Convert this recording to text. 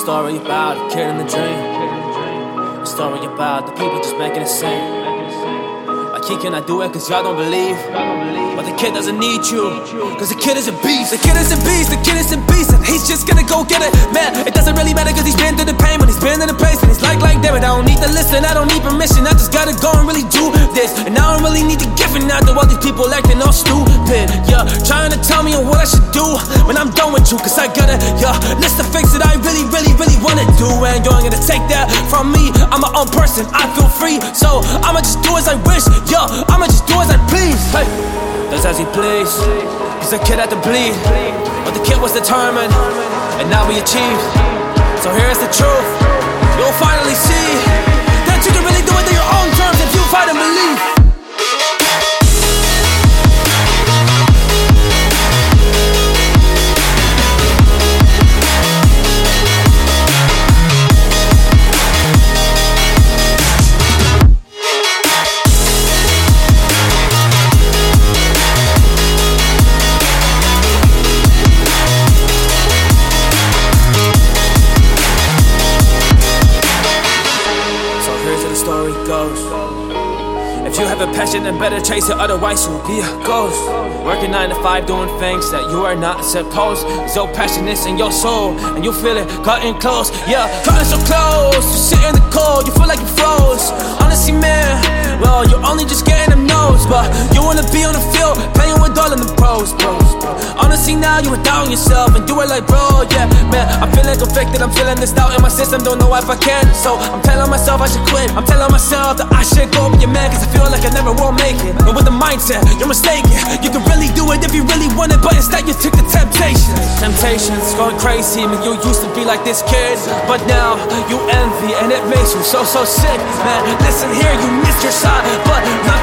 story about a kid in the dream. A story about the people just making it sing. Like he cannot do it cause y'all don't believe. But the kid doesn't need you. Cause the kid is a beast. The kid is a beast, the kid is a beast. And he's just gonna go get it. Man, it doesn't really matter cause he's been through the pain. When he's been in the place and he's like, like, damn it. I don't need to listen, I don't need permission. I just gotta go and really do this. And I really need to give it after all these people acting all stupid. Yeah, trying to tell me what I should do when I'm done with you. Cause I gotta, yeah, list the things that I really, really, really wanna do. And you ain't gonna take that from me. I'm my own person, I feel free. So I'ma just do as I wish. Yeah, I'ma just do as I please. Hey, does as he please. Cause the kid had to bleed. But the kid was determined. And now we achieved. So here's the truth. You'll finally see goes. If you have a passion, then better chase it, otherwise you'll be a ghost. Working 9 to 5, doing things that you are not supposed. So passionate in your soul, and you feel it cutting close. Yeah, cutting so close. You sit in the cold, you feel like you froze. Honestly, man, well, you're only just getting them no's. But you wanna be on the field, playing with all of the pros, bros. Honestly, now you would down yourself and do it like, bro, yeah, man. Feeling conflicted, I'm feeling this doubt in my system, don't know if I can. So I'm telling myself I should quit. I'm telling myself that I should go be your man, cause I feel like I never will make it. And with the mindset, you're mistaken. You can really do it if you really want it, but instead you took the temptation. Temptations going crazy, man. You used to be like this kid, but now you envy, and it makes you so, so sick, man. Listen here, you missed your shot, but not